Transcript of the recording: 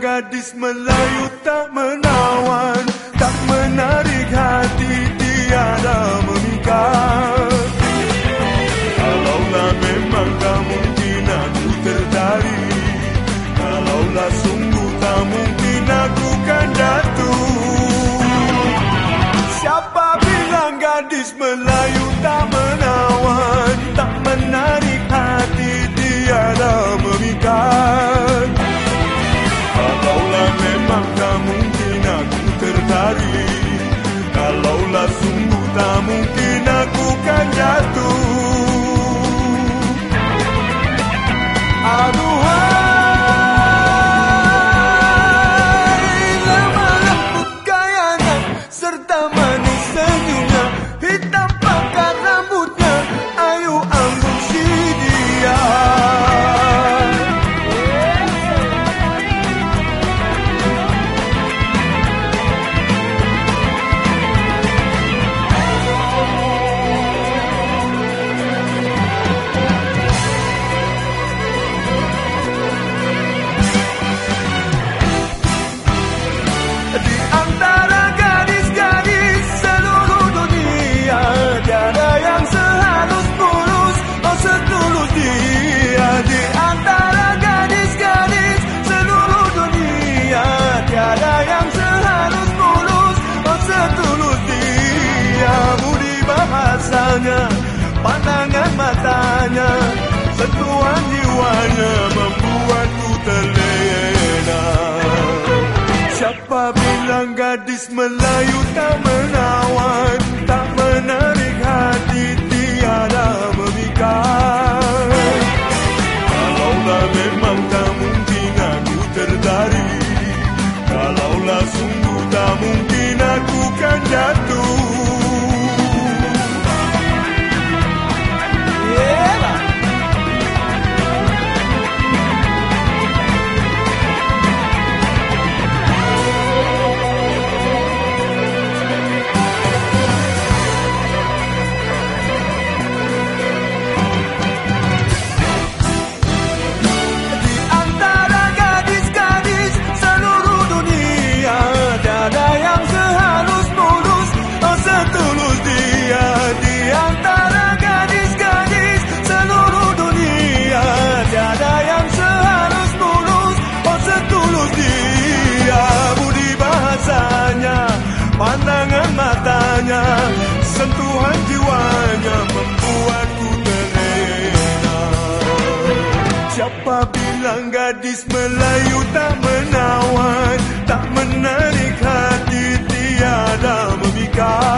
gadis Melayu tak menawan? Tak menarik hati tiada memikat Kalaulah memang tak mungkin aku tertarik. Kalaulah sungguh tak mungkin aku kan jatuh. Siapa bilang gadis Melayu sungguh bahasanya Pandangan matanya Sentuhan jiwanya Membuatku terlena. Siapa bilang gadis Melayu tak menawan Tak menarik hati tiada memikat? Kalaulah memang tak mungkin aku tertarik Kalaulah sungguh tak mungkin aku kan jatuh Siapa bilang gadis Melayu tak menawan Tak menarik hati tiada memikat